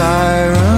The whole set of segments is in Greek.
siren.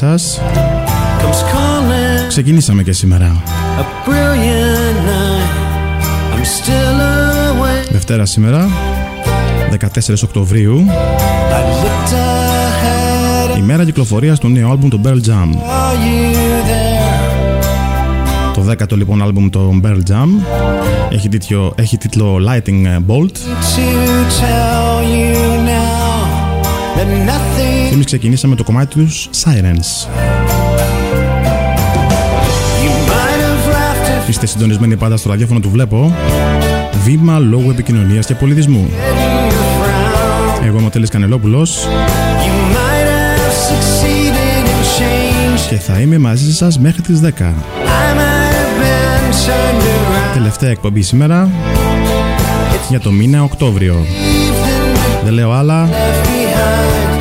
Καλησπέρα σας. Ξεκινήσαμε και σήμερα. Δευτέρα σήμερα 14 Οκτωβρίου. Η μέρα κυκλοφορίας του νέου άλμπουμ του Pearl Jam. Το δέκατο λοιπόν άλμπουμ του Pearl Jam. Έχει, τίτλο, έχει τίτλο Lighting Bolt και εμείς ξεκινήσαμε το κομμάτι τους Sirens. Είστε συντονισμένοι πάντα στο ραδιόφωνο του Βλέπω. Βήμα λόγω επικοινωνίας και πολιτισμού. Εγώ είμαι ο Τέλης Κανελόπουλος. Και θα είμαι μαζί σας μέχρι τις 10 Τελευταία εκπομπή σήμερα Για το μήνα Οκτώβριο. Δεν λέω άλλα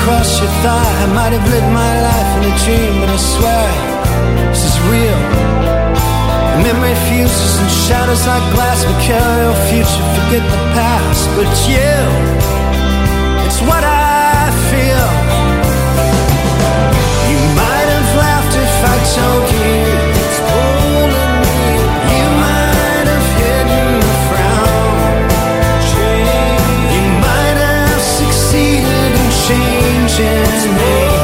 across your thigh I might have lived my life in a dream But I swear, this is real Memory fuses and shatters like glass. We carry our future, forget the past. But you, it's what I feel. You might have laughed if I told you attention.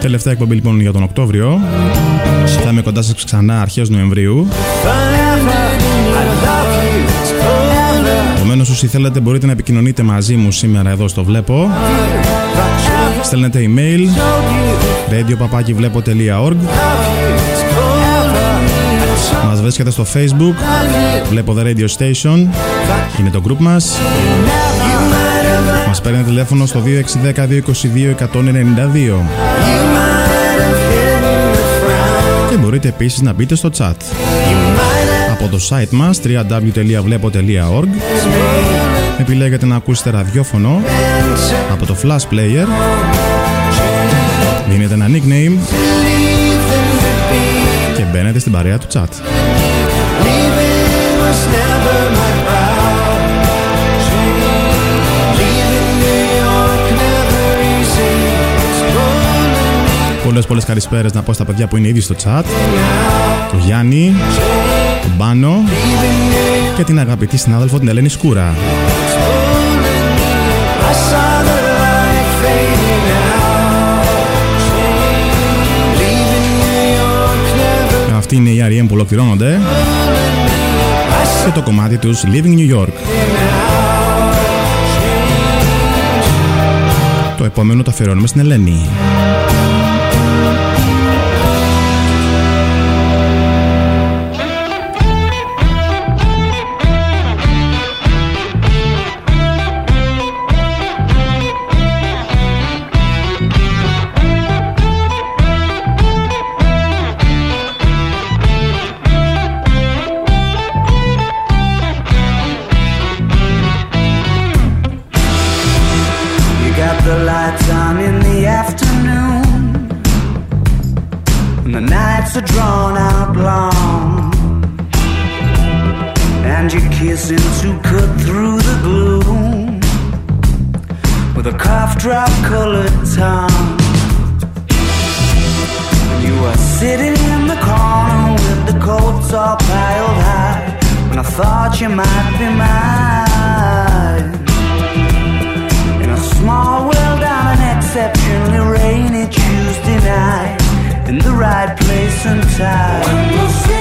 Τελευταία εκπομπή λοιπόν για τον Οκτώβριο Θα είμαι κοντά σας ξανά αρχές Νοεμβρίου Forever, I love you. It's forever. Επομένως όσοι θέλετε μπορείτε να επικοινωνείτε μαζί μου σήμερα εδώ στο Βλέπω Forever. Στέλνετε email Told you, radio.βλέπω.org love you. It's forever. Μας βρίσκεται στο facebook Βλέπω The Radio Station Είναι το group μας You might have, Μας παίρνει τηλέφωνο στο 2610 222 192 you might have hidden the frown. Και μπορείτε επίσης να μπείτε στο chat You might have Από το site μας www.βλέπω.org Επιλέγετε να ακούσετε ραδιόφωνο been από το Flash Player Δίνετε ένα nickname leave than to be. και μπαίνετε στην παρέα του chat Πολλές πολλές καλησπέρες να πω στα παιδιά που είναι ήδη στο chat Το Γιάννη, τον Πάνο και την αγαπητή συνάδελφο την Ελένη Σκούρα I saw the light fading out. Leaving New York never. Αυτή είναι η R.E.M. που ολοκληρώνονται και το κομμάτι τους Living New York Το επόμενο το αφιερώνουμε στην Ελένη sitting in the corner with the coats all piled high. When I thought you might be mine. In a small world on an exceptionally rainy Tuesday night. In the right place and time.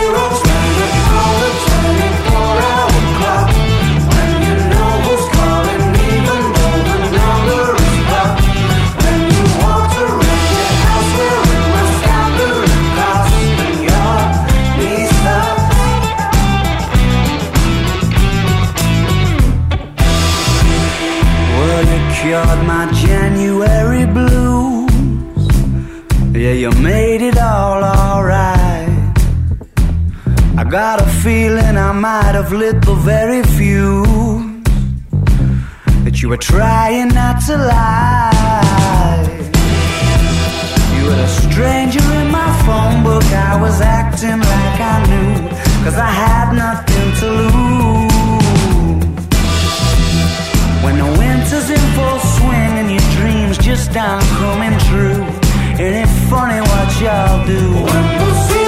Cured my January blues. Yeah, you made it all alright. I got a feeling I might have lit the very fuse that you were trying not to lie. You were a stranger in my phone book. I was acting like I knew, cause I had nothing to lose. When the winter's in full just aren't coming true. Ain't it funny what y'all do?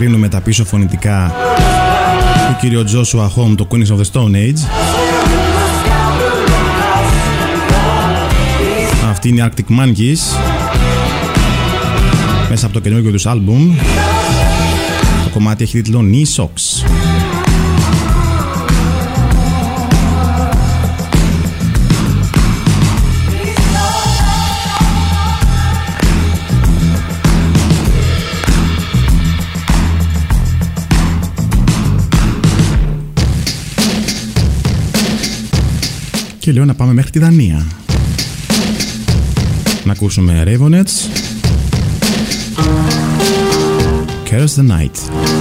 Διακρίνουμε τα πίσω φωνητικά του κύριο Joshua Home, το Queens of the Stone Age. Αυτή είναι η Arctic Monkeys μέσα από το καινούργιο τους άλμπουμ. Το κομμάτι έχει τίτλο Knee Socks. Και λέω να πάμε μέχρι τη Δανία. Να ακούσουμε Ravenets. Curse the Night.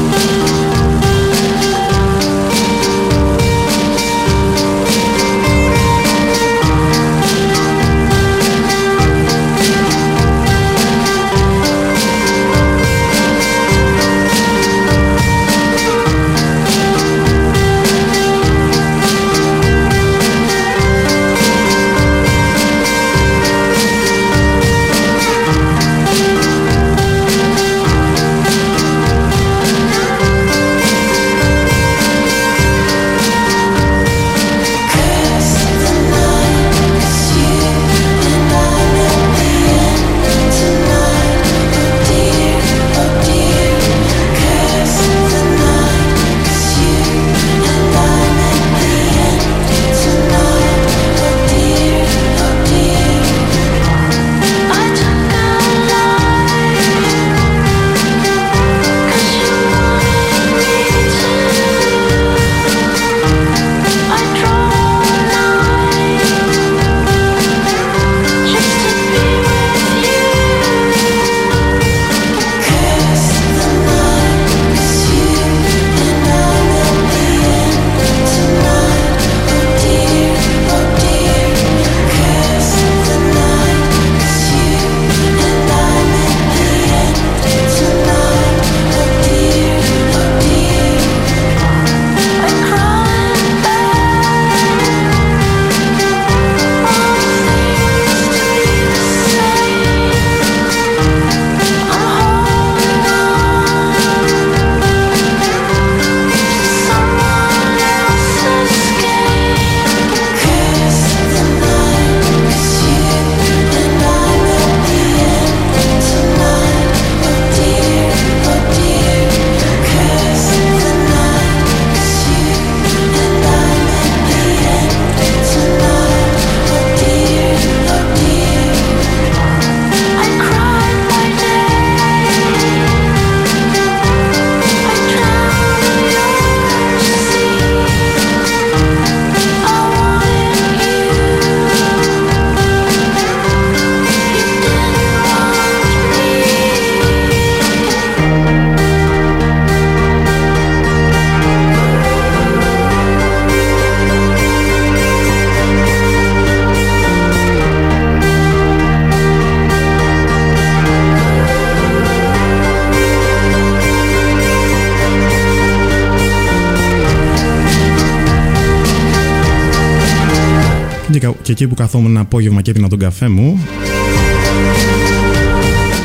και εκεί που καθόμουν ένα απόγευμα και έπινα τον καφέ μου,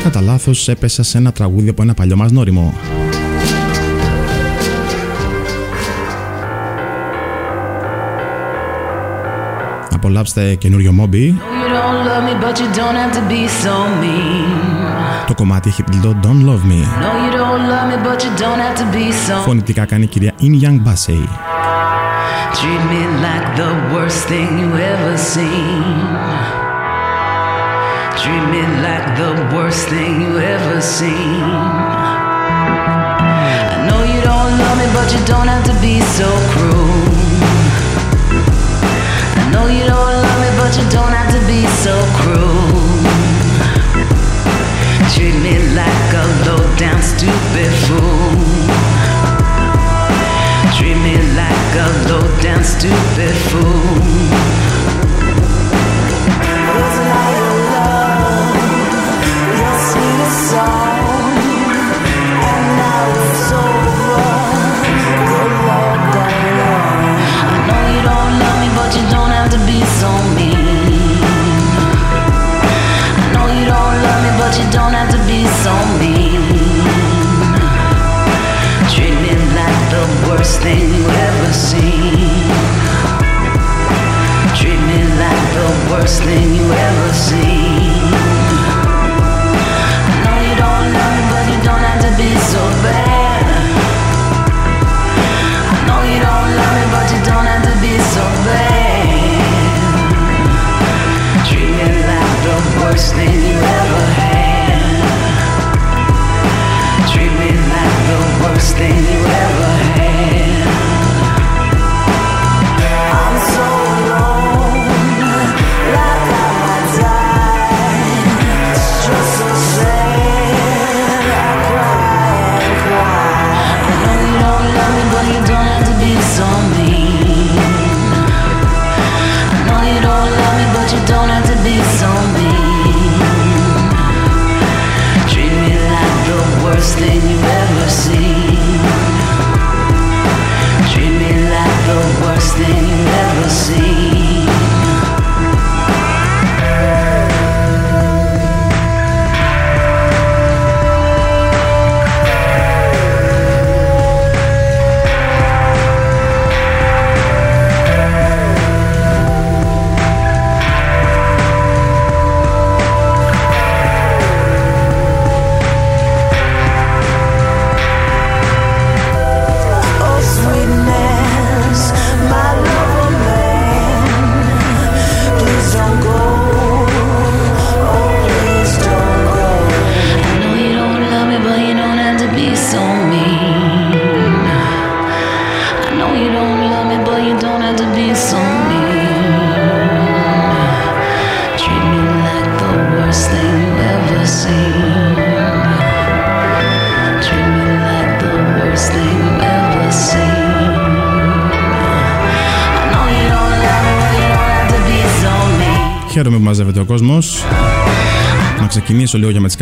κατά λάθος έπεσα σε ένα τραγούδι από ένα παλιό μας νόριμο. Απολαύστε καινούριο μόμπι. Το κομμάτι έχει τίτλο Don't Love Me. Φωνητικά κάνει κυρία In Young Bassey. treat me like the worst thing you ever seen. Treat me like the worst thing you ever seen. I know you don't love me, but you don't have to be so cruel. I know you don't love me, but you don't have to be so cruel. Treat me like a low down student.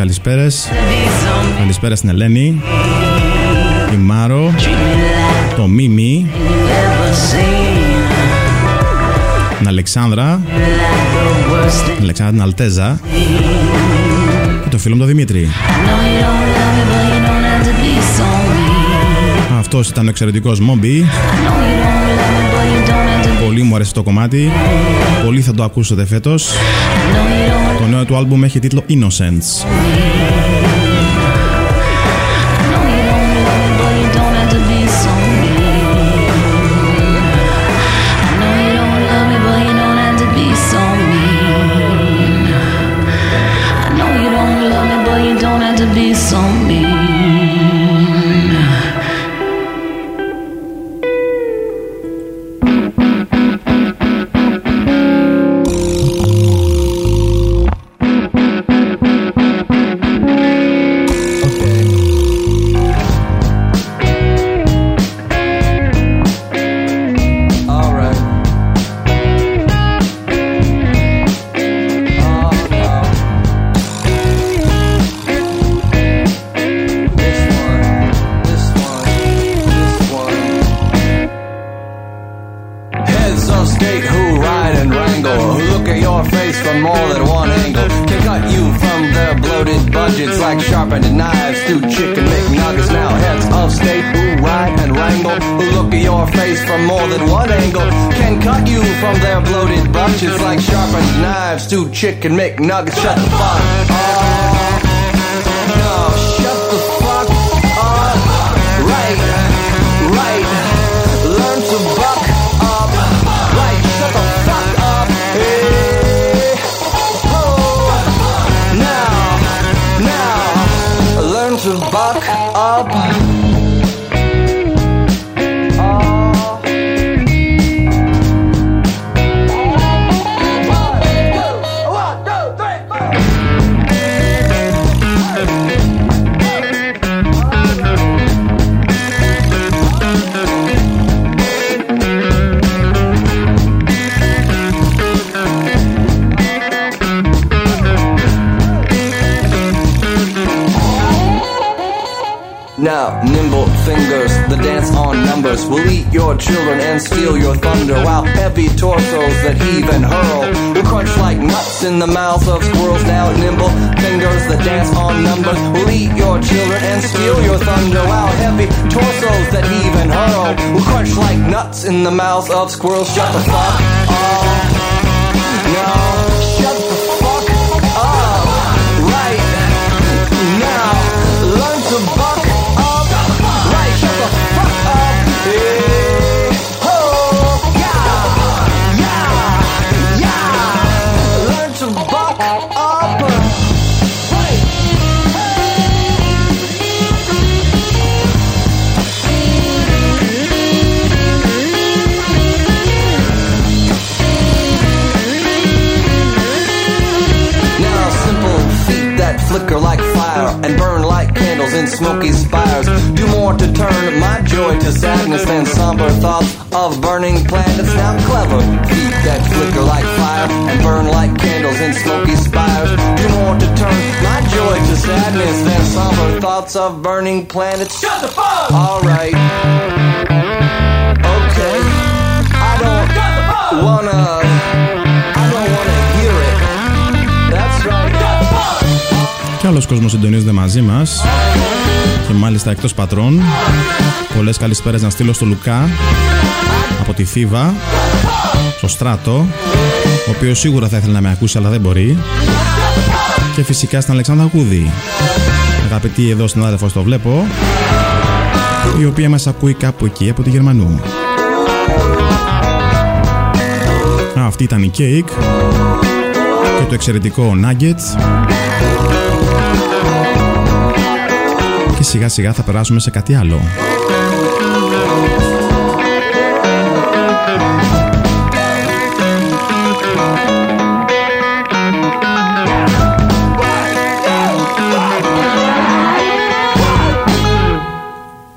Καλησπέρα Καλησπέρα στην Ελένη. Μάρο. Το Μίμη. Την Αλεξάνδρα. Την Αλεξάνδρα την Αλτέζα. Και το φίλο μου το Δημήτρη. Αυτός ήταν ο εξαιρετικός Μόμπι. Πολύ μου αρέσει το κομμάτι. Πολύ θα το ακούσετε φέτος. Uno de tus álbumes que título Innocence. Chicken McNuggets. Shut the fuck up. Will eat your children and steal your thunder. While heavy torsos that heave and hurl will crunch like nuts in the mouths of squirrels. Now, nimble fingers that dance on numbers will eat your children and steal your thunder. While heavy torsos that heave and hurl will crunch like nuts in the mouths of squirrels. Shut the fuck flicker like fire and burn like candles in smoky spires do more to turn my joy to sadness than somber thoughts of burning planets. Now clever feet that flicker like fire and burn like candles in smoky spires do more to turn my joy to sadness than somber thoughts of burning planets. Shut the fuck! All Και άλλος κόσμος συντονίζεται μαζί μας και μάλιστα εκτός πατρών. Πολλές καλησπέρες να στείλω στο Λουκά από τη Θήβα, στο Στράτο, ο οποίος σίγουρα θα ήθελε να με ακούσει αλλά δεν μπορεί. Και φυσικά στην Αλεξάνδρα Κούδη. Αγαπητή εδώ στην άδελφο το βλέπω, η οποία μας ακούει κάπου εκεί από τη Γερμανού. Α, αυτή ήταν η Cake και το εξαιρετικό Nuggets και σιγά σιγά θα περάσουμε σε κάτι άλλο.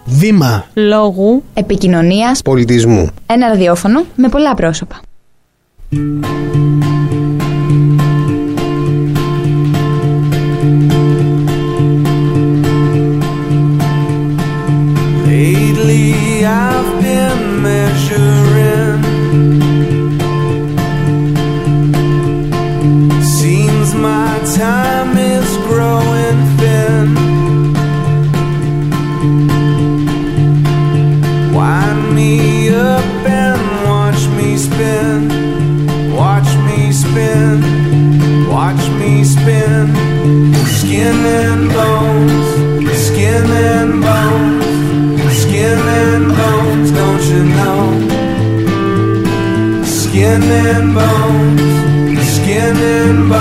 Βήμα Λόγου, επικοινωνίας, πολιτισμού. ένα ραδιόφωνο με πολλά πρόσωπα. Skin and bones, skin and bones,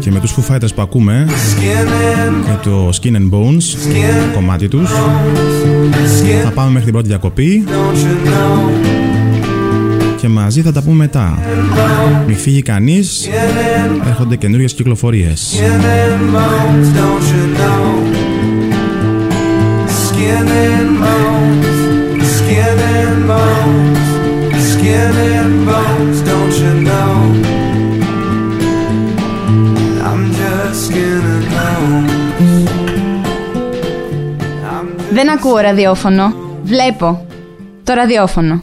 και με τους Foo Fighters που ακούμε skin and και το Skin and Bones, το κομμάτι τους, skin. θα πάμε μέχρι την πρώτη διακοπή Don't you know? και μαζί θα τα πούμε μετά. Μη φύγει κανείς, έρχονται καινούριες κυκλοφορίες. Skin and bones, don't you know? Δεν ακούω ραδιόφωνο. Βλέπω. Το ραδιόφωνο.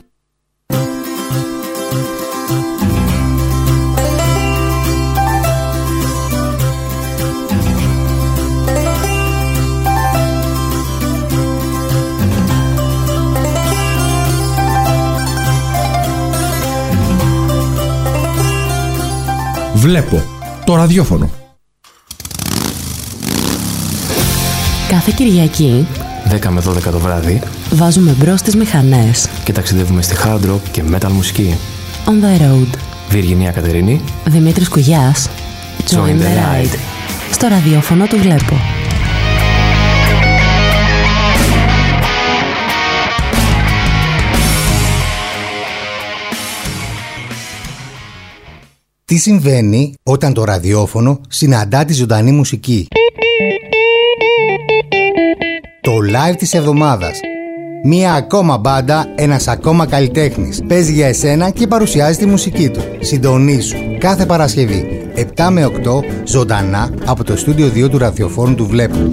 Βλέπω το ραδιόφωνο. Κάθε Κυριακή 10 με 12 το βράδυ. Βάζουμε μπρος τις μηχανές. Και ταξιδεύουμε στη hard rock και metal μουσική. On the road. Βιργινία Κατερίνη, Δημήτρης Κουγιάς. Join the ride. Στο ραδιόφωνο του βλέπω. Τι συμβαίνει όταν το ραδιόφωνο συναντά τη ζωντανή μουσική; Το live της εβδομάδας. Μία ακόμα μπάντα, ένας ακόμα καλλιτέχνης. Παίζει για εσένα και παρουσιάζει τη μουσική του. Συντονίσου κάθε Παρασκευή 7 με 8 ζωντανά από το στούντιο 2 του ραδιοφόρου του Βλέπου.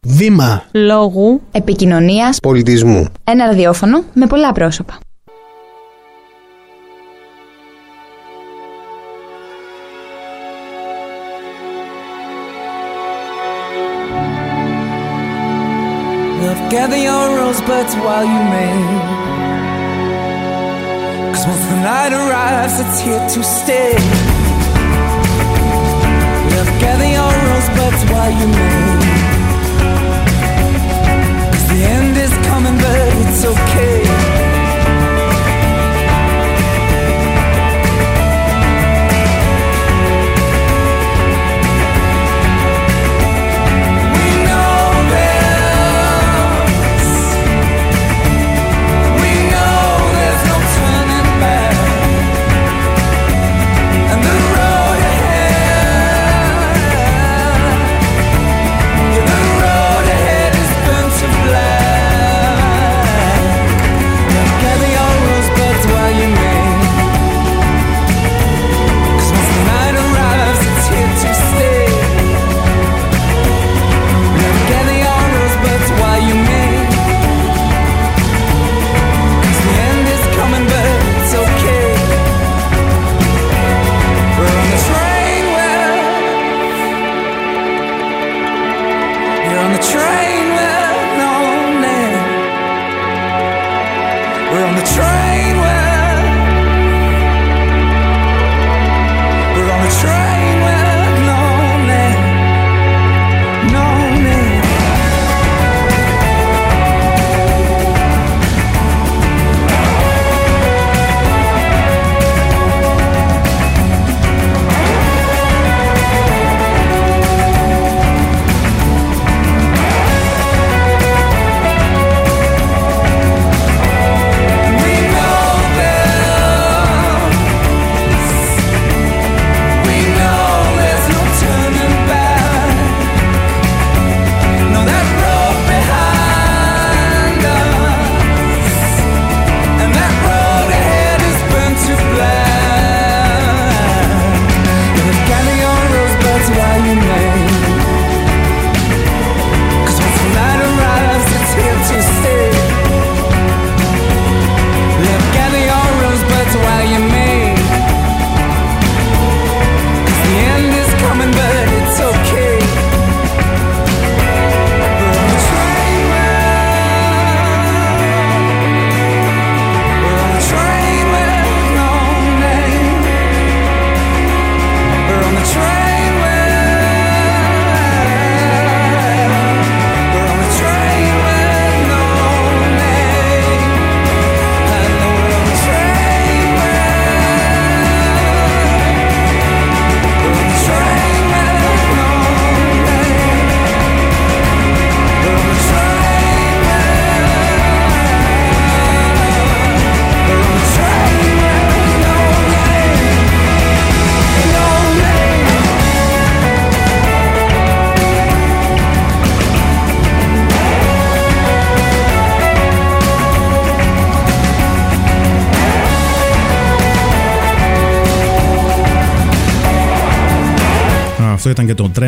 Βήμα Λόγου. Επικοινωνίας. Πολιτισμού. Ένα ραδιόφωνο με πολλά πρόσωπα. Your rosebuds while you may. Cause once the night arrives, it's here to stay. Love, gather your rosebuds while you may. Cause the end is coming, but it's okay.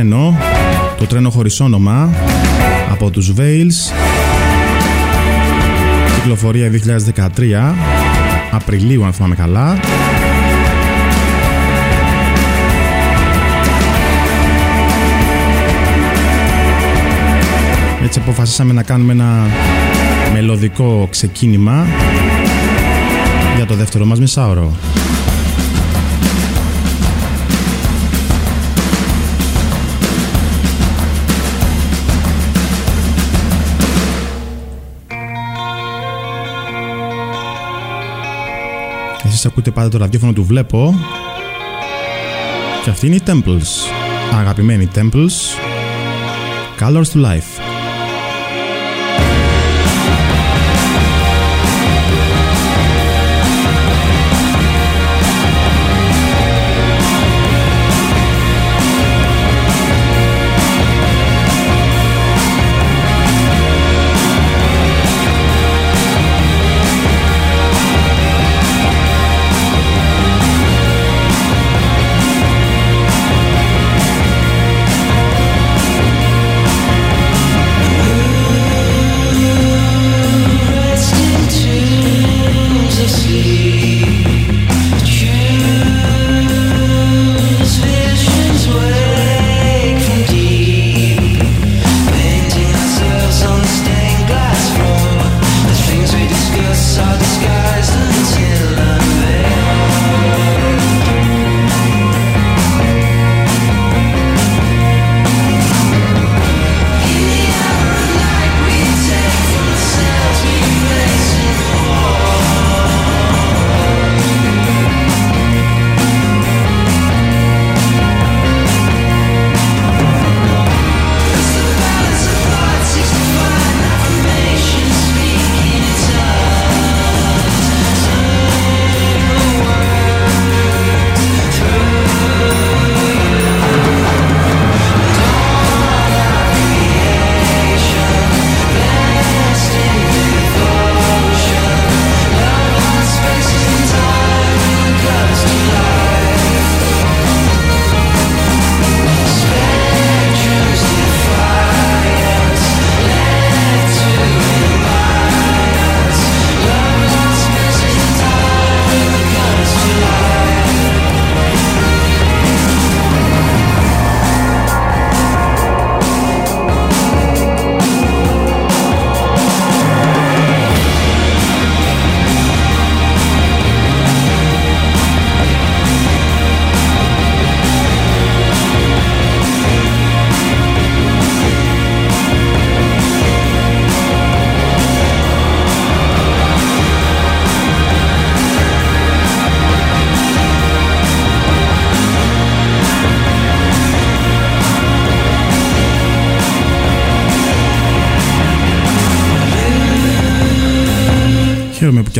Τρένο, το τρένο χωρίς όνομα από τους Veils. Κυκλοφορία 2013, Απριλίου αν θυμάμαι καλά. Έτσι αποφασίσαμε να κάνουμε ένα μελωδικό ξεκίνημα για το δεύτερο μας μισάωρο. Εσείς ακούτε πάντα το ραδιόφωνο του Βλέπω και αυτή είναι η Temples. Αγαπημένοι Temples. Colors to Life.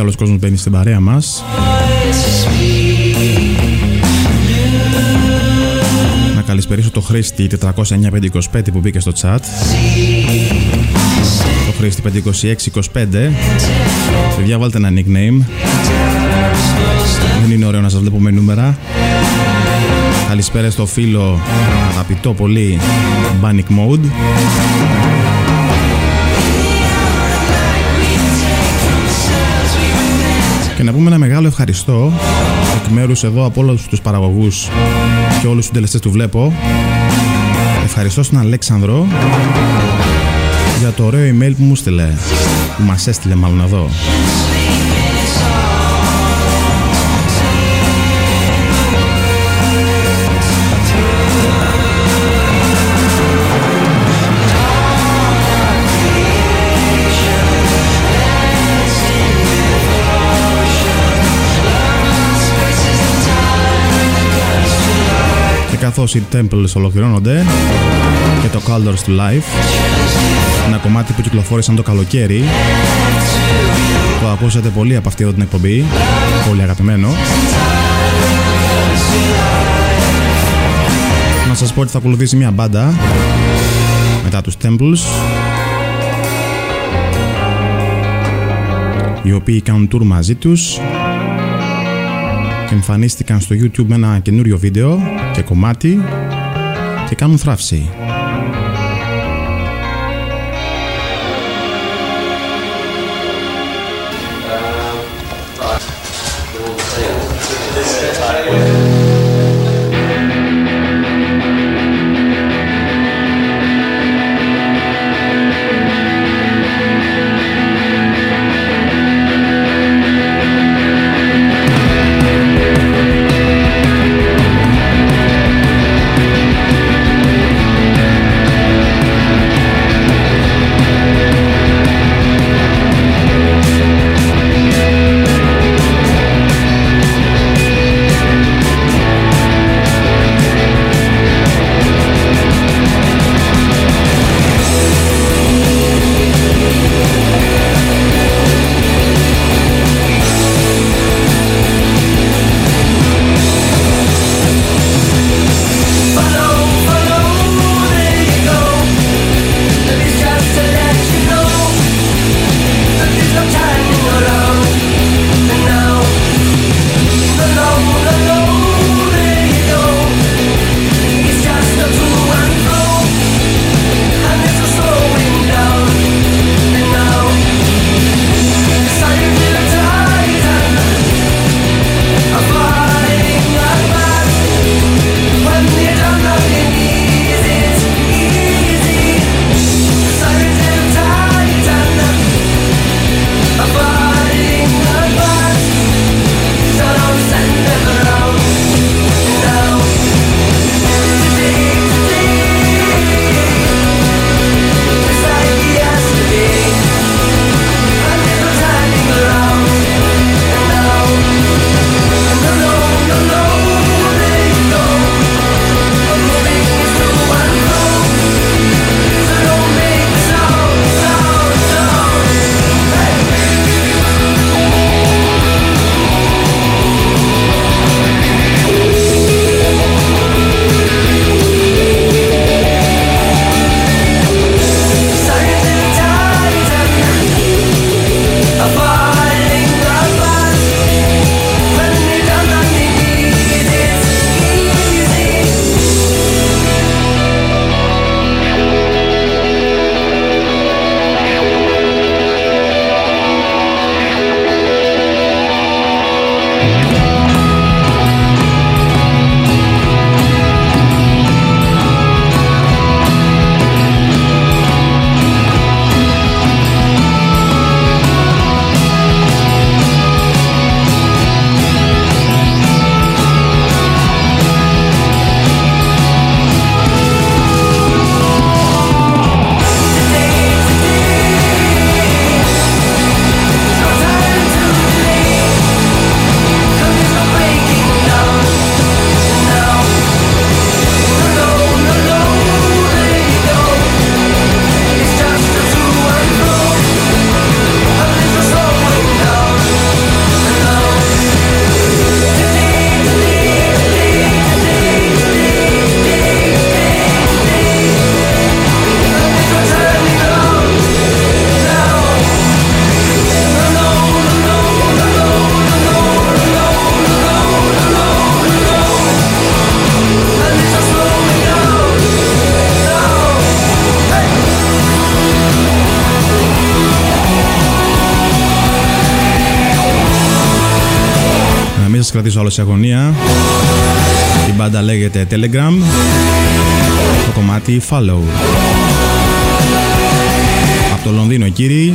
Άλλος κόσμος μπαίνει στην παρέα μας. Να καλησπερίσω το Χρήστη 409-525 που μπήκε στο chat. Το Χρήστη 526-25. Παιδιά βάλτε ένα nickname. Δεν είναι ωραίο να σας βλέπω με νούμερα. Καλησπέρα στο φίλο αγαπητό πολύ Banic Mode. Και να πούμε ένα μεγάλο ευχαριστώ εκ μέρους εδώ από όλους τους παραγωγούς και όλους τους τελεστές του βλέπω. Ευχαριστώ στον Αλέξανδρο για το ωραίο email που μου στείλε, που μας έστειλε μάλλον εδώ. Καθώς οι Temples ολοκληρώνονται και το Colors to Life ένα κομμάτι που κυκλοφόρησαν το καλοκαίρι το ακούσατε πολύ από αυτή εδώ την εκπομπή πολύ αγαπημένο. Να σας πω ότι θα ακολουθήσει μια μπάντα μετά τους Temples οι οποίοι κάνουν tour μαζί τους και εμφανίστηκαν στο YouTube με ένα καινούριο βίντεο και κομμάτι και κάνουν θράψη. Κρατήσω άλλο σε αγωνία. Η μπάντα λέγεται Telegram. Το κομμάτι Follow. Από το Λονδίνο κύριοι.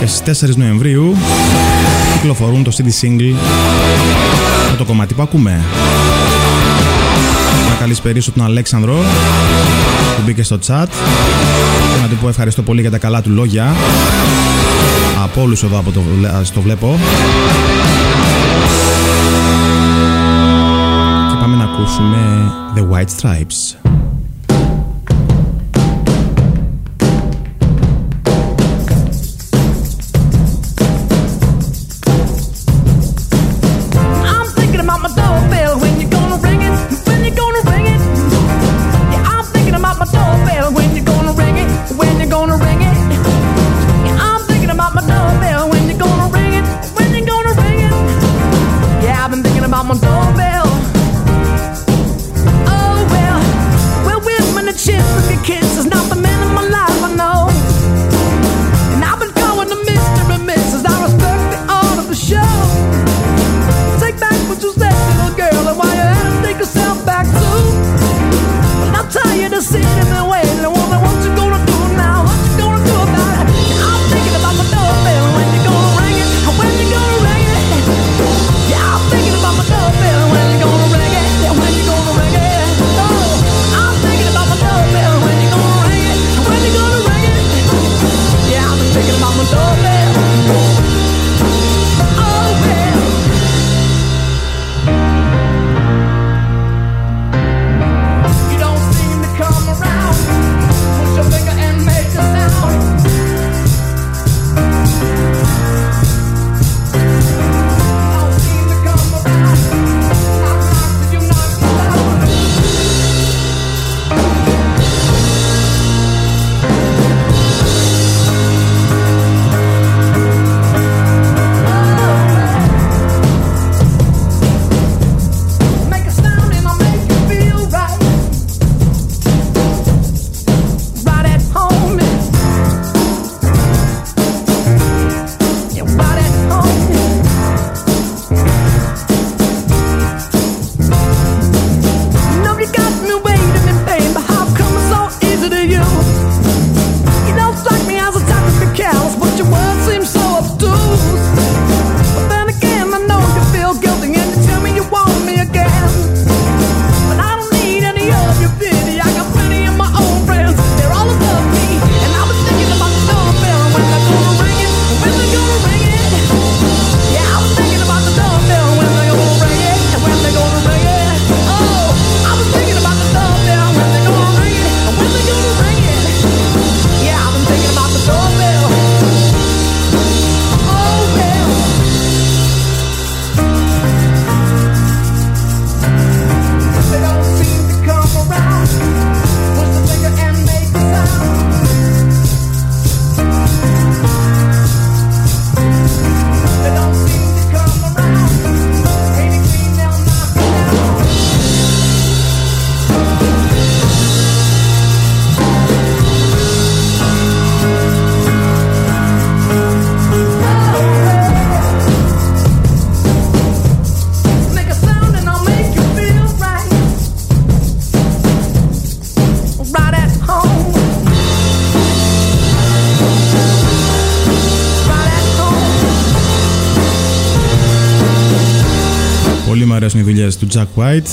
Και στις 4 Νοεμβρίου κυκλοφορούν το CD single με το κομμάτι που ακούμε. Να καλησπερίσω τον Αλέξανδρο που μπήκε στο chat και να του πω ευχαριστώ πολύ για τα καλά του λόγια από όλους εδώ από το, στο βλέπω πάμε να ακούσουμε The White Stripes αρέσουν οι δουλειές του Jack White.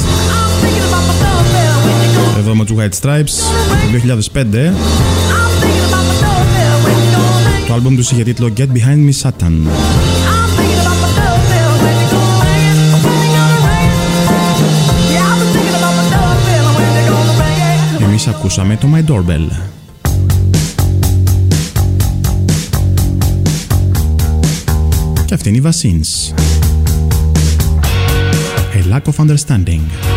Εδώ με του White Stripes το 2005. Το άλμπουμ τους είχε τίτλο Get Behind Me Satan. Εμείς ακούσαμε το My Doorbell. Και αυτή είναι η Βασίνς. lack of understanding.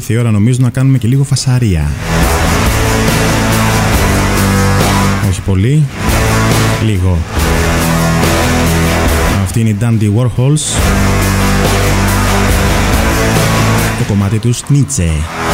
και η ώρα νομίζω να κάνουμε και λίγο φασαρία. Όχι πολύ, λίγο. Αυτή είναι η Dandy Warhols. Το κομμάτι του Nietzsche.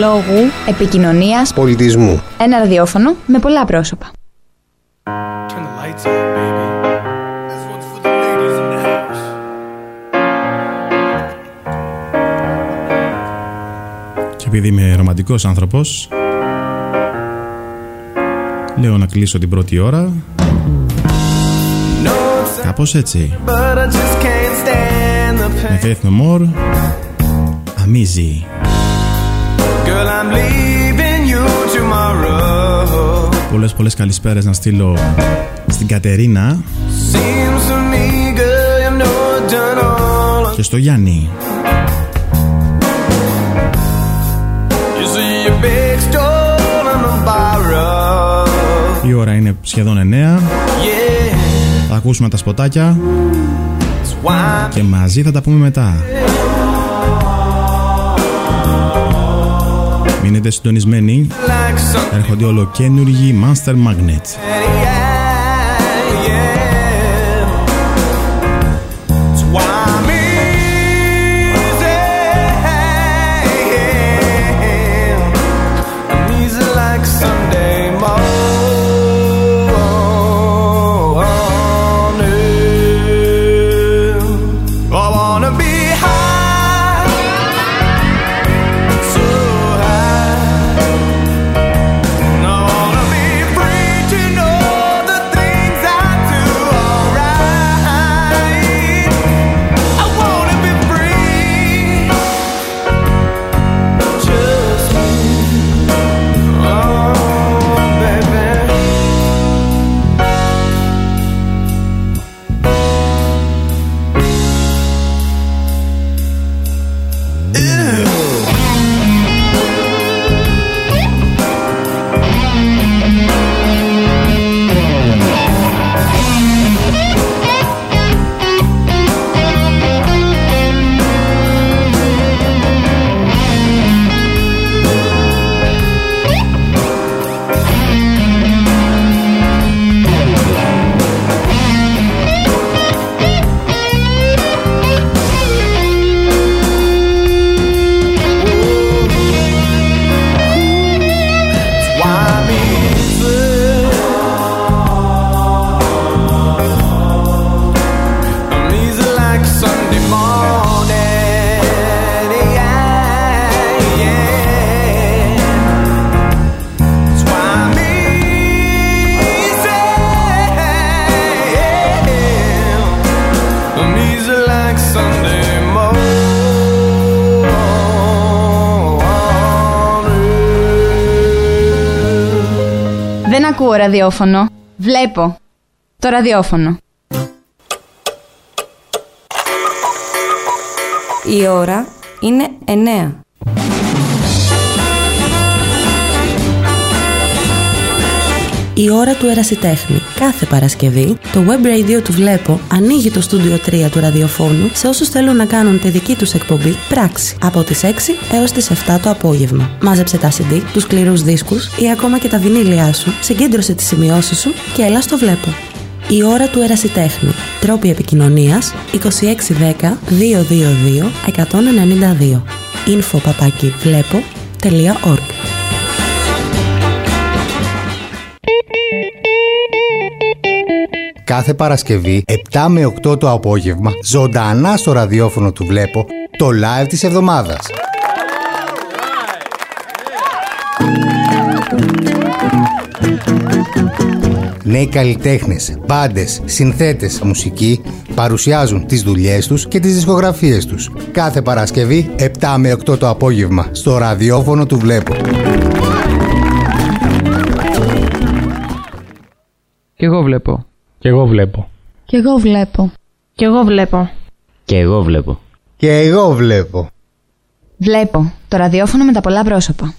Λόγου. Επικοινωνίας. Πολιτισμού. Ένα ραδιόφωνο με πολλά πρόσωπα. Turn the lights up, baby. This one's for the ladies in the house. Και επειδή είμαι ρομαντικός άνθρωπος, λέω να κλείσω την πρώτη ώρα. Κάπως έτσι. But I just can't stand the Με pain. Faith No More, αμίζει. Πολλές πολλές καλησπέρες να στείλω στην Κατερίνα Seems to me, girl, you've not done all. και στο Γιάννη. You see your big stone on the borrow. Η ώρα είναι σχεδόν 9. Yeah, Θα ακούσουμε τα σποτάκια it's why και μαζί θα τα πούμε μετά. Μείνετε συντονισμένοι. like something. Έρχονται ολοκένουργοι Monster Magnet. Ραδιόφωνο. Βλέπω. Το ραδιόφωνο. Η ώρα είναι 9. Η ώρα του ερασιτέχνη. Κάθε Παρασκευή, το web radio του Βλέπω ανοίγει το στούντιο 3 του ραδιοφώνου σε όσους θέλουν να κάνουν τη δική τους εκπομπή πράξη από τις 6 έως τις 7 το απόγευμα. Μάζεψε τα CD, τους σκληρούς δίσκους ή ακόμα και τα βινίλια σου, συγκέντρωσε τις σημειώσεις σου και έλα στο Βλέπω. Η ώρα του ερασιτέχνη. Τρόποι επικοινωνίας 2610 222 192. info παπάκι βλέπω.org Κάθε Παρασκευή 7 με 8 το απόγευμα ζωντανά στο ραδιόφωνο του Βλέπω το live της εβδομάδας. Νέοι καλλιτέχνες, μπάντες, συνθέτες, μουσικοί παρουσιάζουν τις δουλειές τους και τις δισκογραφίες τους. Κάθε Παρασκευή 7 με 8 το απόγευμα στο ραδιόφωνο του Βλέπω. Κι εγώ βλέπω. Κι εγώ βλέπω. Κι εγώ βλέπω. Κι εγώ βλέπω. Και εγώ βλέπω. Και εγώ βλέπω. Βλέπω. Το ραδιόφωνο με τα πολλά πρόσωπα.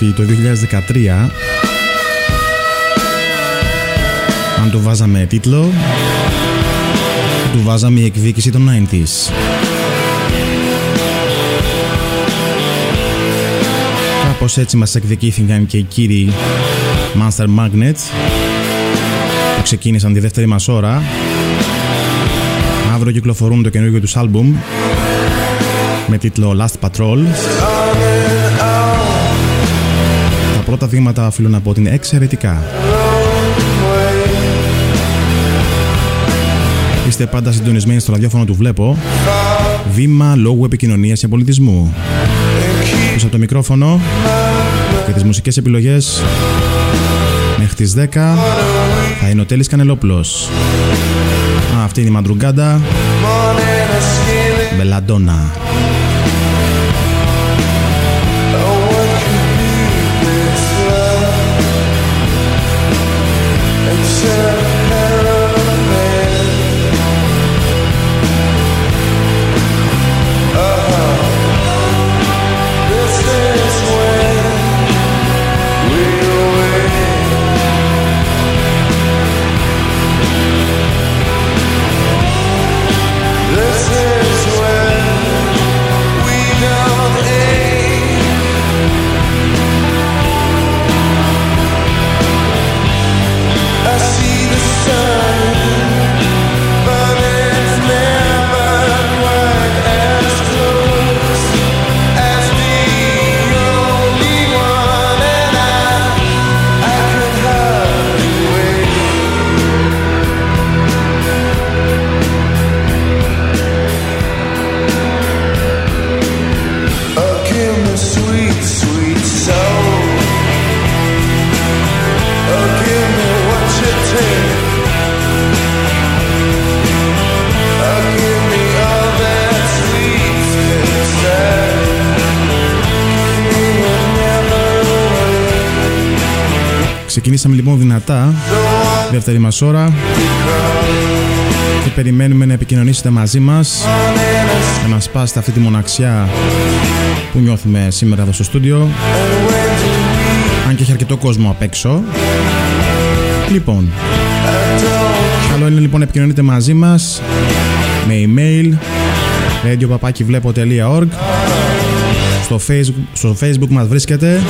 Ότι το 2013 αν το βάζαμε τίτλο του βάζαμε η εκδίκηση των 90s. Κάπως έτσι μας εκδικήθηκαν και οι κύριοι Monster Magnet που ξεκίνησαν τη δεύτερη μας ώρα. Αύριο κυκλοφορούν το καινούργιο τους άλμπουμ με τίτλο Last Patrol. Τα πρώτα βήματα οφείλω να πω ότι είναι εξαιρετικά. Είστε πάντα συντονισμένοι στο ραδιόφωνο του Βλέπω. Βήμα λόγου επικοινωνίας και πολιτισμού. Πίσω από το μικρόφωνο και τις μουσικές επιλογές μέχρι τις 10 θα είναι ο Τέλης Κανελόπουλος. Α, αυτή είναι η Μαντρουγκάντα. Μπελαντόνα. Δεύτερη μας ώρα. Και περιμένουμε να επικοινωνήσετε μαζί μας να μας σπάσετε αυτή τη μοναξιά που νιώθουμε σήμερα εδώ στο στούντιο. Αν και έχει αρκετό κόσμο απ' έξω. Λοιπόν, καλό είναι λοιπόν να επικοινωνείτε μαζί μας με email radiopapakivlepo.org στο facebook, στο facebook μας βρίσκεται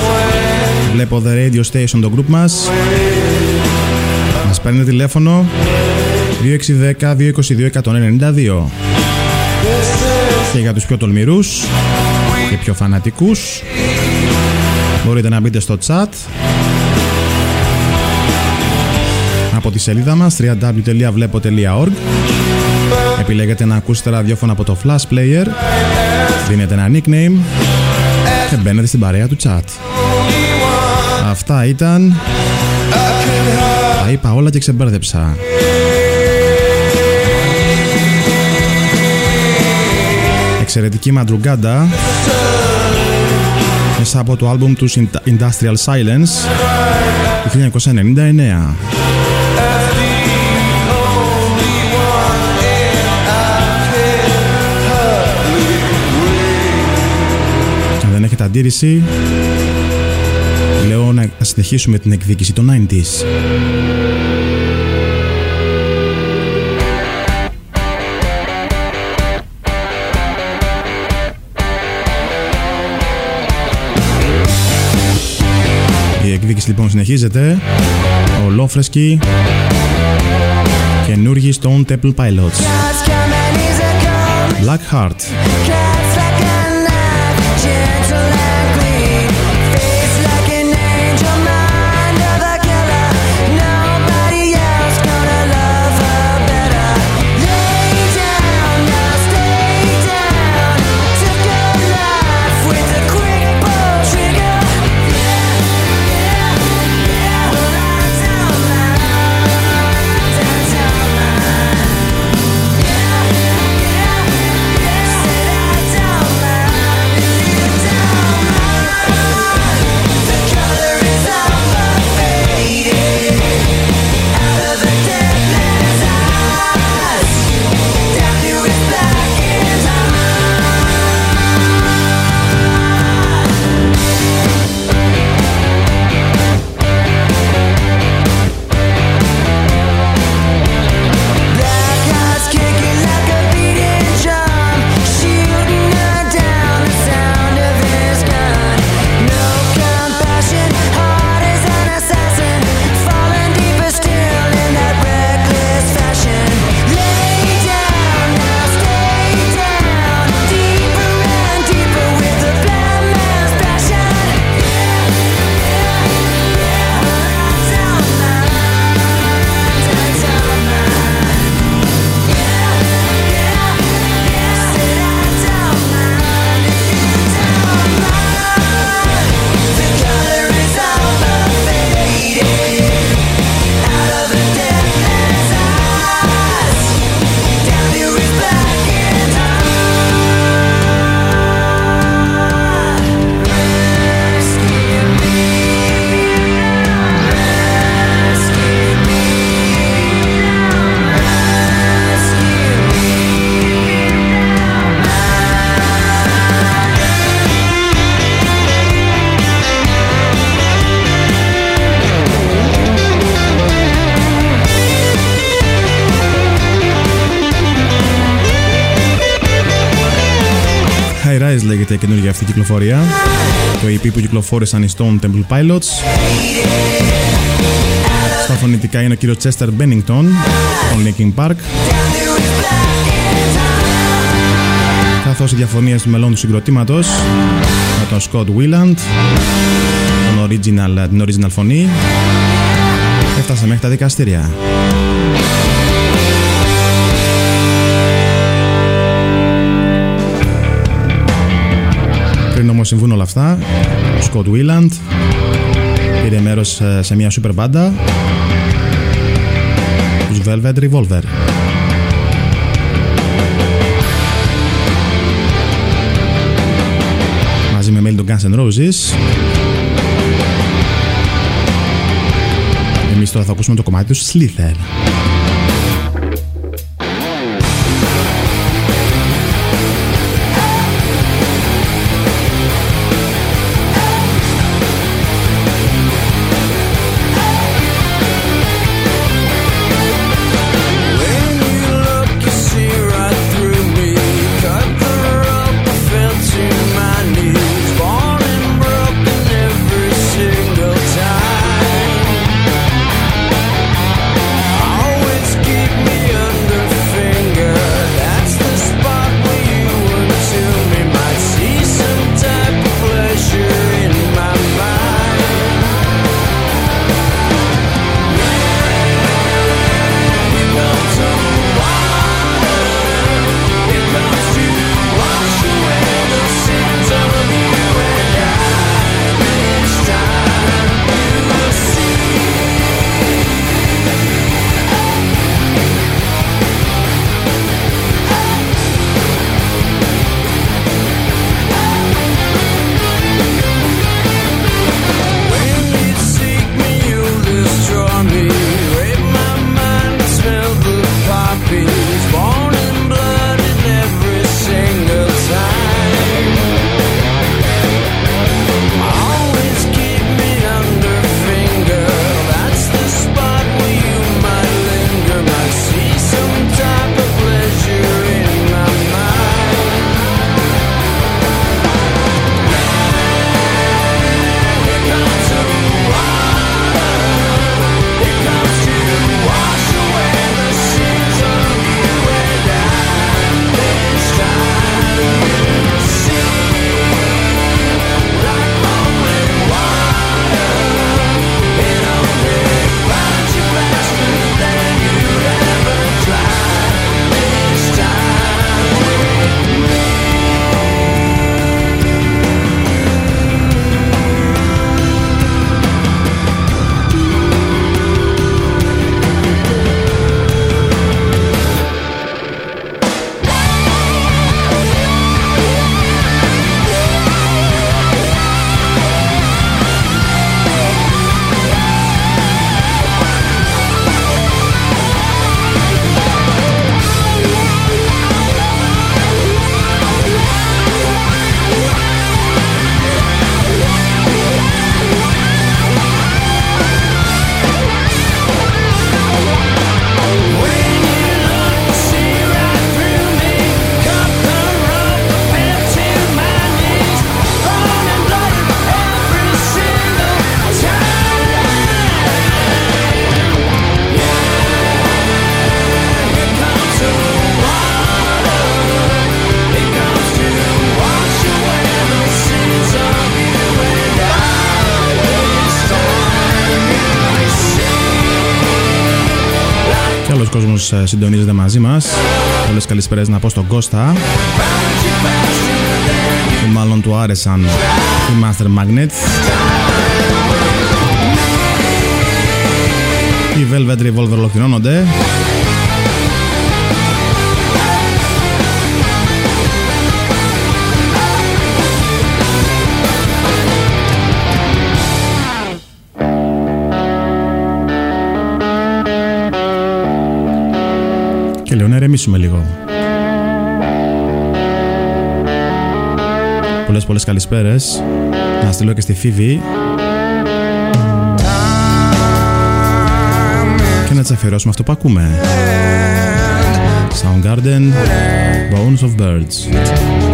Βλέπω The Radio Station το group μας Μας παίρνει τηλέφωνο 2610-222-192 Και για τους πιο τολμηρούς και πιο φανατικούς Μπορείτε να μπείτε στο chat από τη σελίδα μας www.vlepo.org Επιλέγετε να ακούσετε ραδιόφωνο από το Flash Player Δίνετε ένα nickname και μπαίνετε στην παρέα του chat. Αυτά ήταν. Τα είπα όλα και ξεμπέρδεψα. Εξαιρετική μαντρουγκάντα μέσα από το άλμπουμ τους Industrial Silence του 1999. Αν δεν έχετε αντίρρηση, λέω να συνεχίσουμε την εκδίκηση των 90s. Η εκδίκηση λοιπόν συνεχίζεται. Ο Λόφρεσκι καινούργοι Stone Temple Pilots. Black Heart. Καινούργια αυτή κυκλοφορία. Το EP που κυκλοφόρησαν οι Stone Temple Pilots. Στα φωνητικά είναι ο κύριος Chester Bennington των Linkin Park. Καθώς οι διαφωνίες των μελών του συγκροτήματος με τον Scott Wieland, τον original, την original φωνή, έφτασε μέχρι τα δικαστήρια. Πριν όμως συμβούν όλα αυτά, ο Scott Wieland πήρε μέρος ε, σε μια super μπάντα τους Velvet Revolver. Μαζί με μέλη των Guns N' Roses Εμείς τώρα θα ακούσουμε το κομμάτι του Slither. Άλλος κόσμος ε, συντονίζεται μαζί μας. Πολλές καλησπέρες να πω στον Κώστα. Που μάλλον του άρεσαν οι Master Magnet. Οι Velvet Revolver ολοκληρώνονται. Ηρεμήσουμε λίγο. Πολλές πολλές καλησπέρες. Να στείλω και στη Φίβη. Και να της αφιερώσουμε αυτό που ακούμε. Soundgarden, Bones of Birds.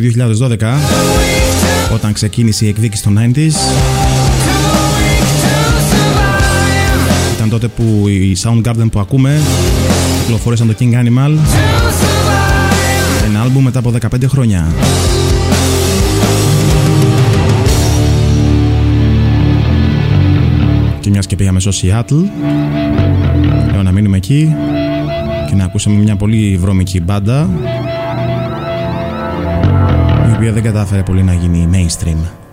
Του 2012 όταν ξεκίνησε η εκδίκηση των 90s. Ήταν τότε που οι Soundgarden που ακούμε κυκλοφόρησαν το King Animal ένα άλμπουμ μετά από 15 χρόνια. Και μιας και πήγαμε στο Seattle λέω να μείνουμε εκεί και να ακούσαμε μια πολύ βρώμικη μπάντα η οποία δεν κατάφερε πολύ να γίνει mainstream.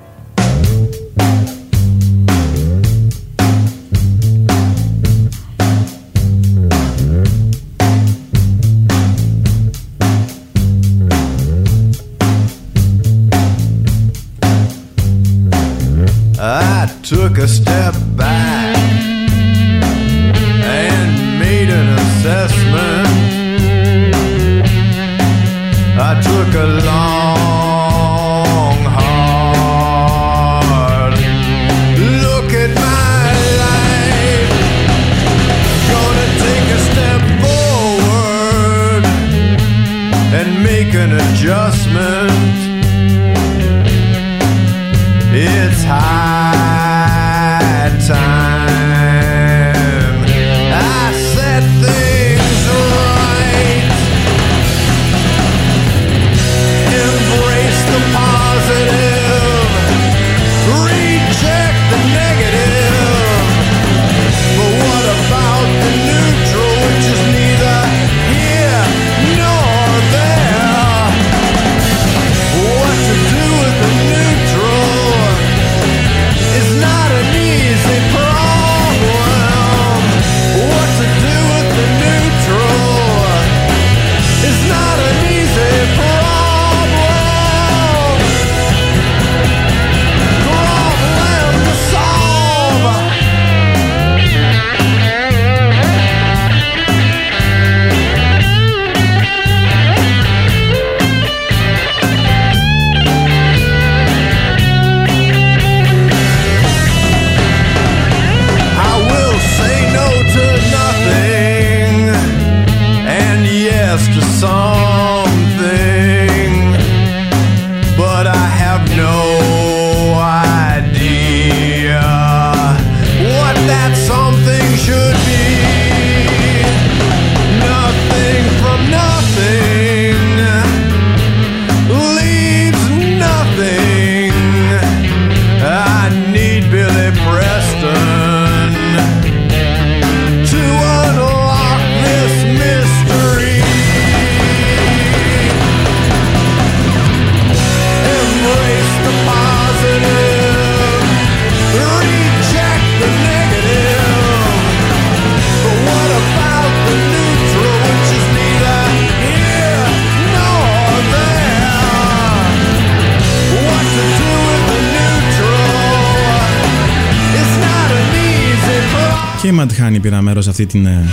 Αυτή την, ε,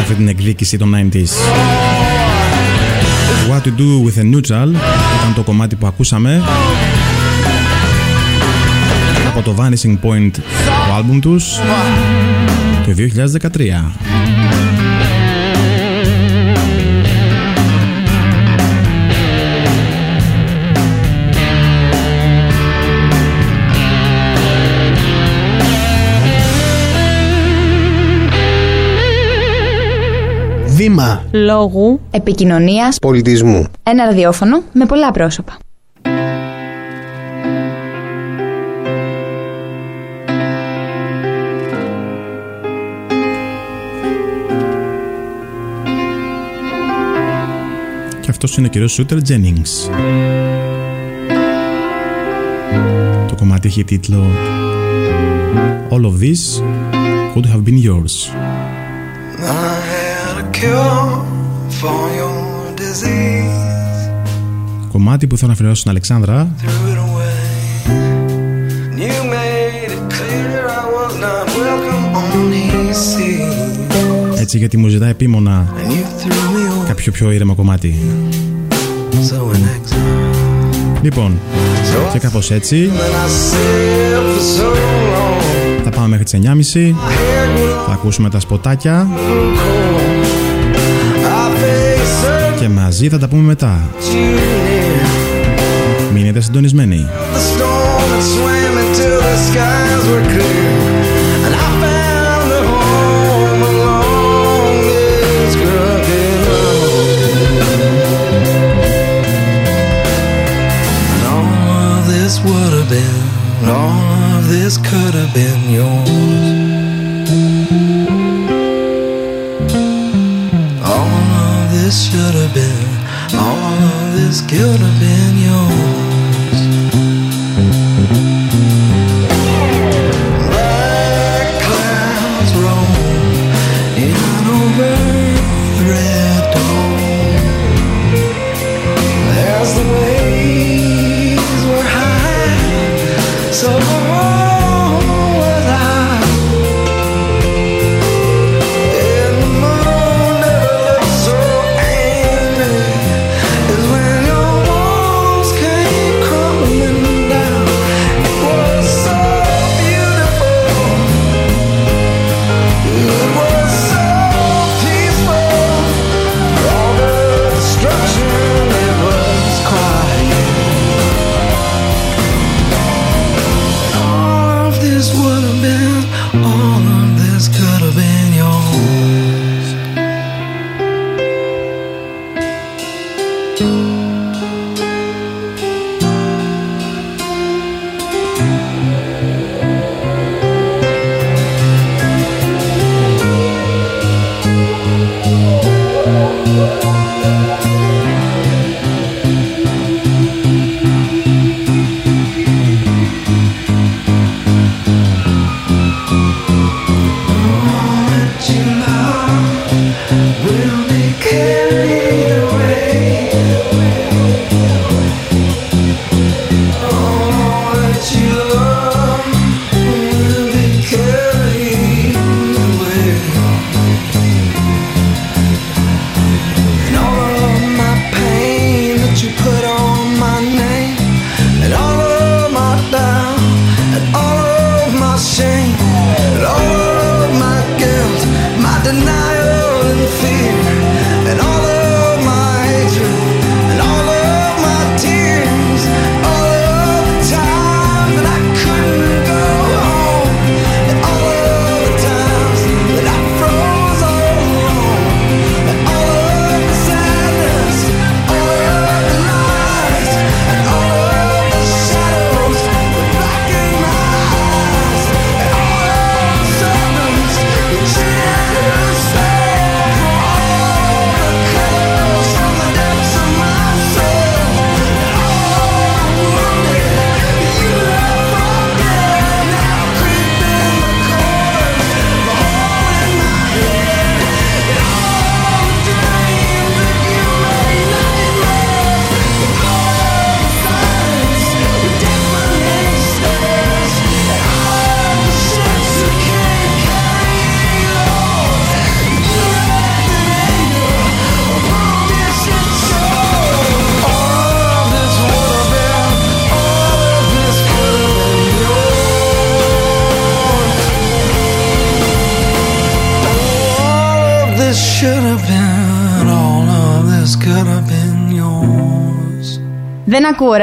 αυτή την εκδίκηση των 90s. What to do with a neutral ήταν το κομμάτι που ακούσαμε από το Vanishing Point το άλμπουμ τους το 2013. Βήμα Λόγου, επικοινωνίας, πολιτισμού. ένα ραδιόφωνο με πολλά πρόσωπα. Και αυτός είναι ο κύριος Shooter Jennings. Το κομμάτι έχει τίτλο All of this could have been yours. I had a cure for your disease. Κομμάτι που θέλω να αφιερώσω στην Αλεξάνδρα Threw it away. You made it clear I was not welcome on his sea. έτσι γιατί μου ζητάει επίμονα And you threw me away. κάποιο πιο ήρεμο κομμάτι. So in exile. Λοιπόν, και κάπως έτσι And I said for so long. θα πάμε μέχρι τις 9.30 θα ακούσουμε τα σποτάκια μαζί, θα τα πούμε μετά. Μείνετε συντονισμένοι.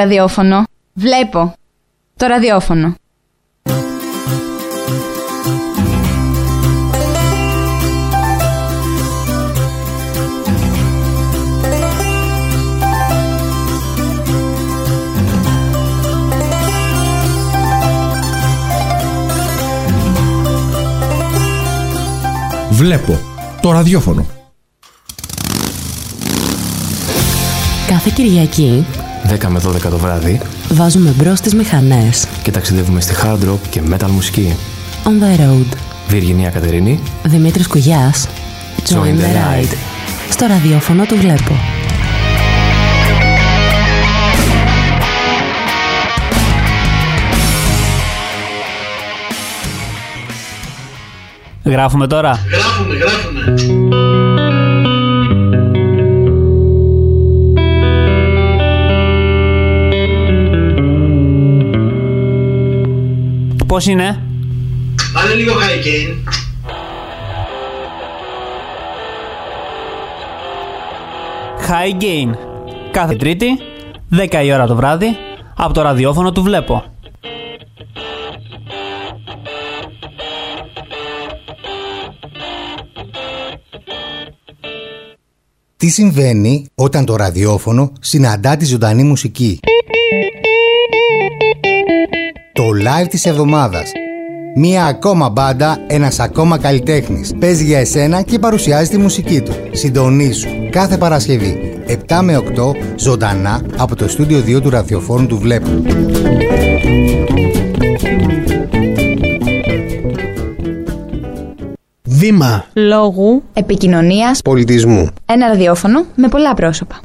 ραδιόφωνο. Βλέπω. Το ραδιόφωνο. Βλέπω το ραδιόφωνο. Κάθε Κυριακή 10 με 12 το βράδυ, βάζουμε μπρος στις μηχανές και ταξιδεύουμε στη hard rock και metal μουσική. On the road. Βιργινία Κατερίνη. Δημήτρης Κουγιάς. Join, Join the ride. Στο ραδιόφωνο του βλέπω. Γράφουμε τώρα. Γράφουμε, γράφουμε. Πώς είναι; Βάλε λίγο Κάθε Τρίτη, 10 η ώρα το βράδυ, από το ραδιόφωνο του Βλέπω. Τι συμβαίνει όταν το ραδιόφωνο συναντά τη ζωντανή μουσική; Το live της εβδομάδας. Μία ακόμα μπάντα, ένας ακόμα καλλιτέχνης. Παίζει για εσένα και παρουσιάζει τη μουσική του. Συντονίσου κάθε Παρασκευή, 7 με 8, ζωντανά από το στούντιο 2 του ραδιοφόρου του Βλέπου. Βήμα Λόγου. Επικοινωνίας. πολιτισμού. Ένα ραδιόφωνο με πολλά πρόσωπα.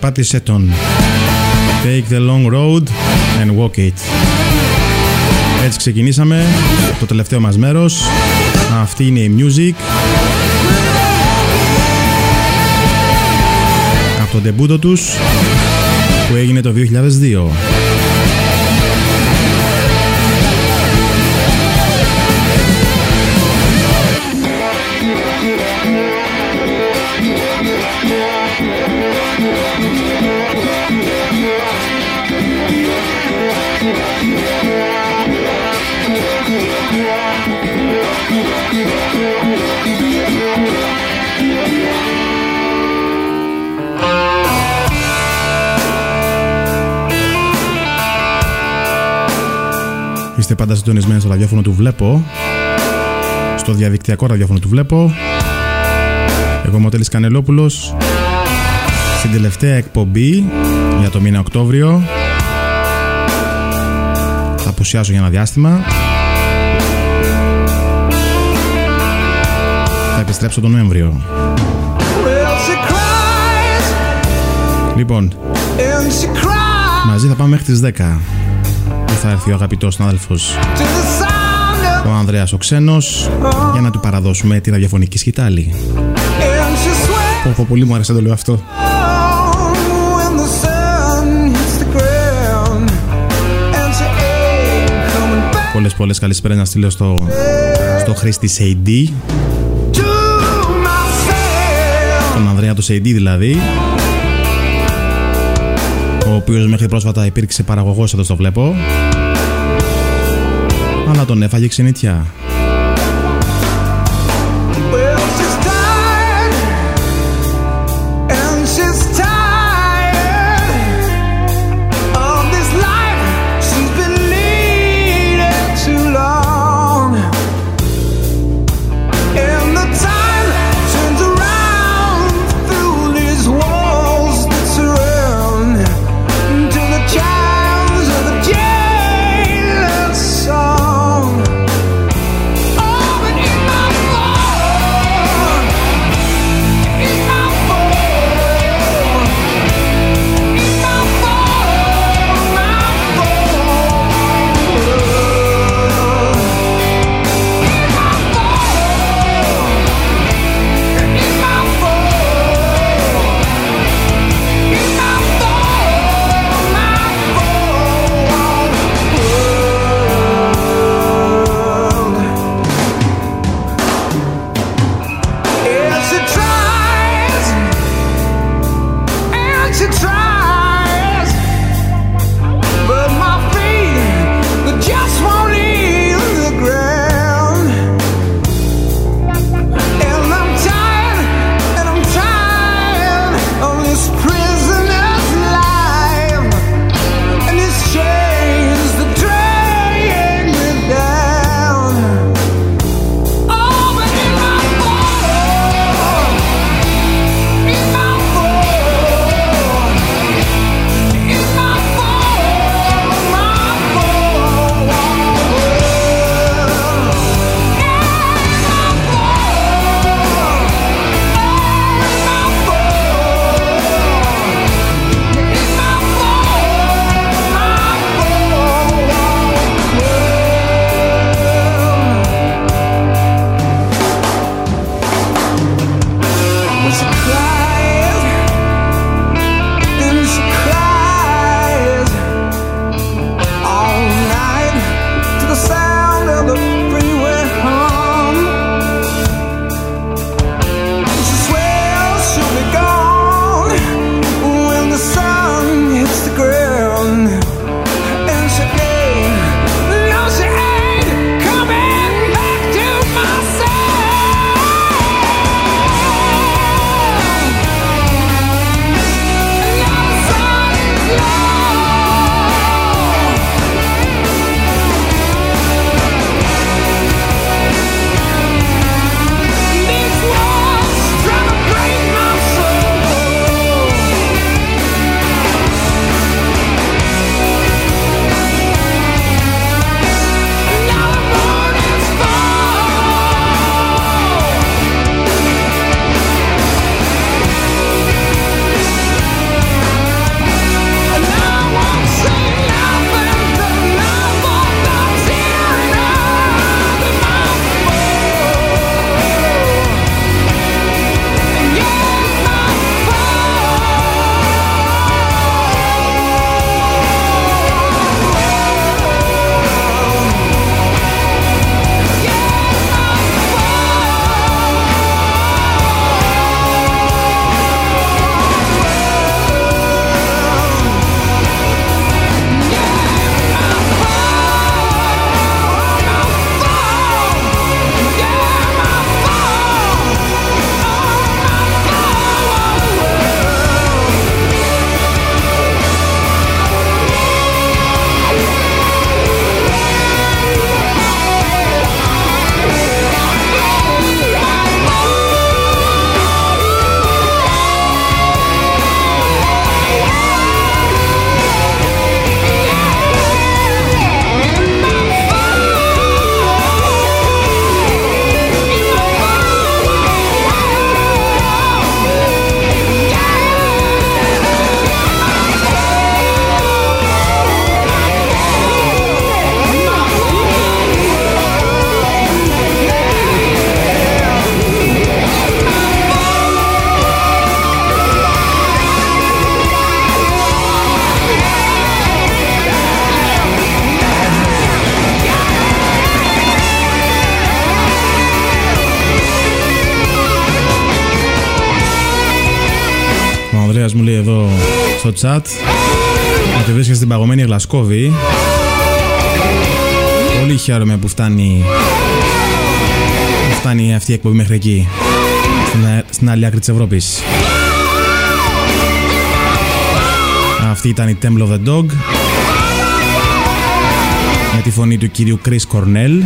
περπάτησε τον Take the long road and walk it. Έτσι ξεκινήσαμε το τελευταίο μας μέρος. Αυτή είναι η music. Από τον τεμπούτο τους που έγινε το 2002 πάντα συντονισμένοι στο ραδιόφωνο του Βλέπω. Στο διαδικτυακό ραδιόφωνο του Βλέπω. Εγώ είμαι ο Τέλης Κανελόπουλος. Στην τελευταία εκπομπή για το μήνα Οκτώβριο. Θα απουσιάσω για ένα διάστημα. Θα επιστρέψω τον Νοέμβριο. Well, she cries Λοιπόν, and she cries μαζί θα πάμε μέχρι τις 10. Που θα έρθει ο αγαπητός συνάδελφος to the sound of ο Ανδρέας ο Ξένος για να του παραδώσουμε τη ραδιοφωνική σκητάλη. and she swears Πω, πω, πολύ μου άρεσε να το λέω αυτό. when the sun hits the ground and she ain't coming back Πολλές πολλές καλησπέρες να στείλω στο, στο Χρήστη Σεϊντή, to myself. τον Ανδρέα του Σεϊντή δηλαδή, ο οποίος μέχρι πρόσφατα υπήρξε παραγωγός εδώ στο βλέπω, αλλά τον έφαγε ξενιτιά. Με το βρίσκεται στην παγωμένη Γλασκόβη. Πολύ χαίρομαι που φτάνει, φτάνει αυτή η εκπομπή μέχρι εκεί, στην, στην άλλη άκρη της Ευρώπης. Αυτή ήταν η Temple of the Dog με τη φωνή του κυρίου Chris Cornell.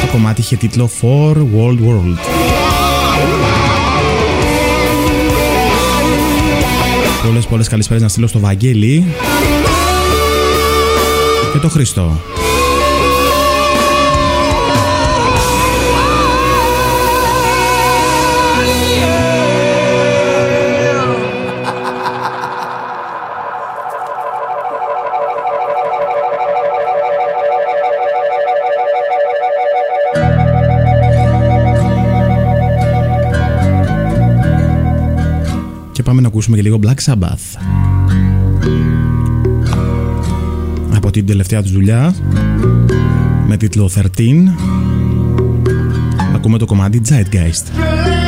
Το κομμάτι είχε τίτλο For World World. Πολλές πολλές καλησπέρες να στείλω στο Βαγγέλη και το Χριστό. πάμε να ακούσουμε και λίγο Black Sabbath. Από την τελευταία τους δουλειά με τίτλο 13 ακούμε το κομμάτι Zeitgeist.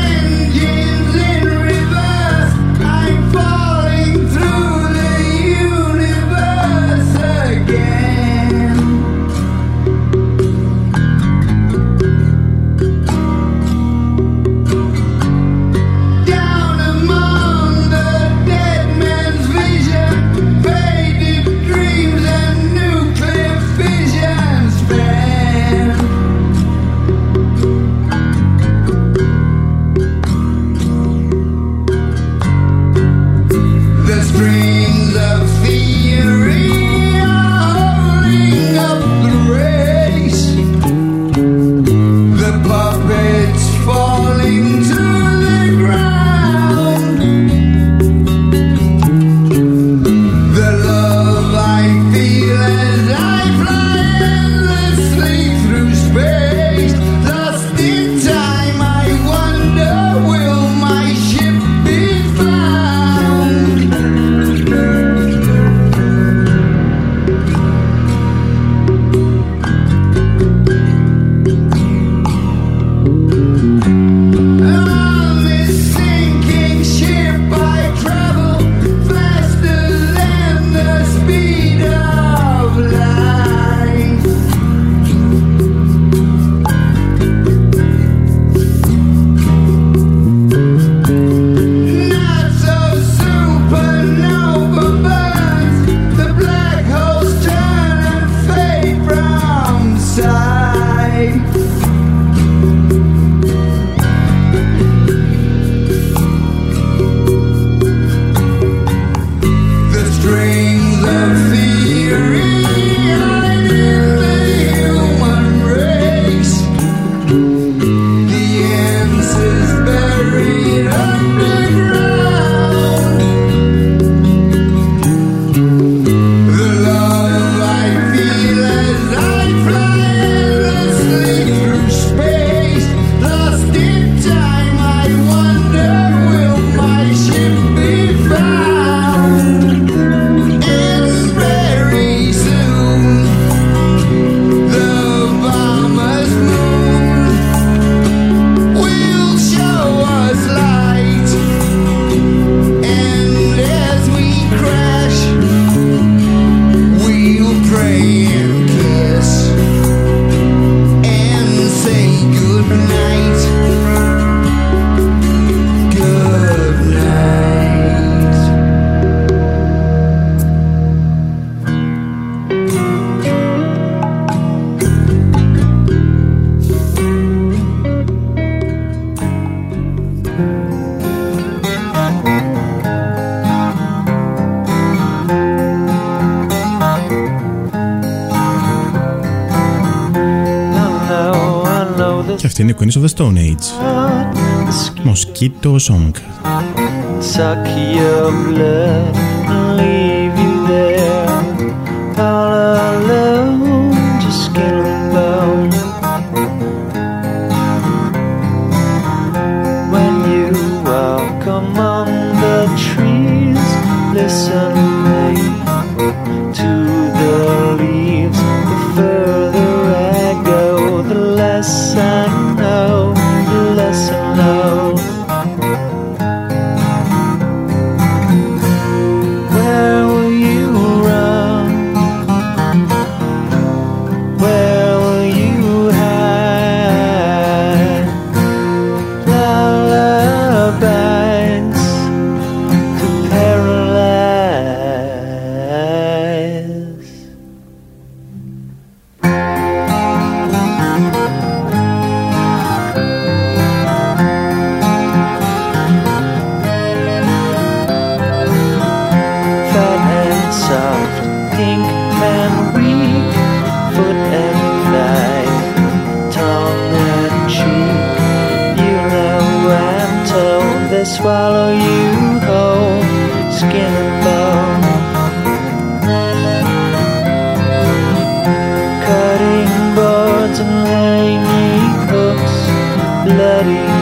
Stone Age. Mosquito Song. Captain Laney Cook's bloody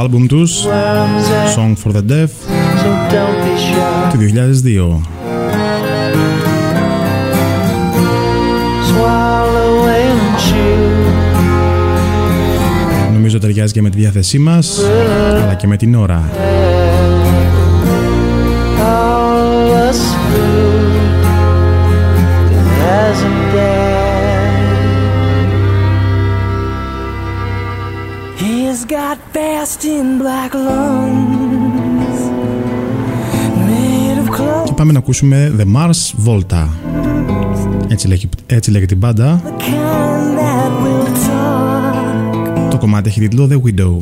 άλμπουμ τους Song for the Deaf του 2002. Νομίζω ταιριάζει και με τη διάθεσή μας αλλά και με την ώρα. πάμε να ακούσουμε The Mars Volta. Έτσι λέγεται, έτσι λέγεται η μπάντα. Το κομμάτι έχει τίτλο The Widow.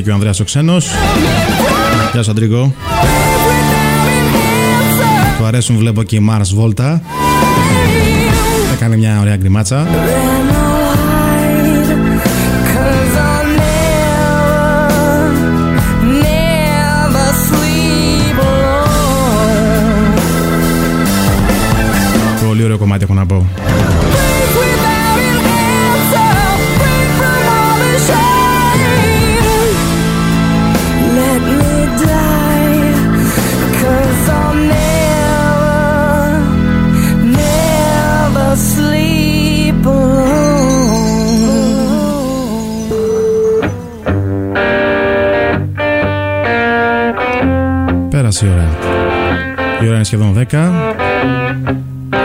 Ήρθε και ο Ανδρέας ο ξένος. Γεια σου Αντρίκο. Του αρέσουν βλέπω και η Mars Volta. Έκανε μια ωραία γκριμάτσα. Cause I'll never, never sleep alone. Πολύ ωραίο κομμάτι έχω να πω. Alone. Πέρασε η ώρα. Η ώρα είναι σχεδόν 10.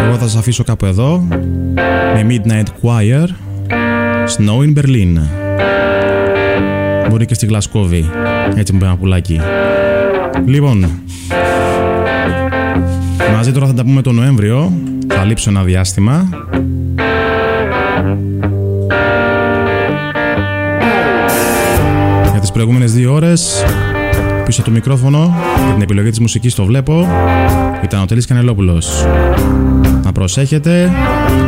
Εγώ θα σας αφήσω κάπου εδώ με Midnight Choir Snow in Berlin. Μπορεί και στη Γλασκόβη. Έτσι μου πει ένα πουλάκι. Λοιπόν, μαζί τώρα θα τα πούμε τον Νοέμβριο. Θα λείψω ένα διάστημα. Για τις προηγούμενες δύο ώρες πίσω από το μικρόφωνο για την επιλογή της μουσικής το βλέπω ήταν ο Τέλης Κανελόπουλος. Να προσέχετε.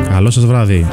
Καλό σας βράδυ.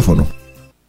Βλέπω το ραδιόφωνο.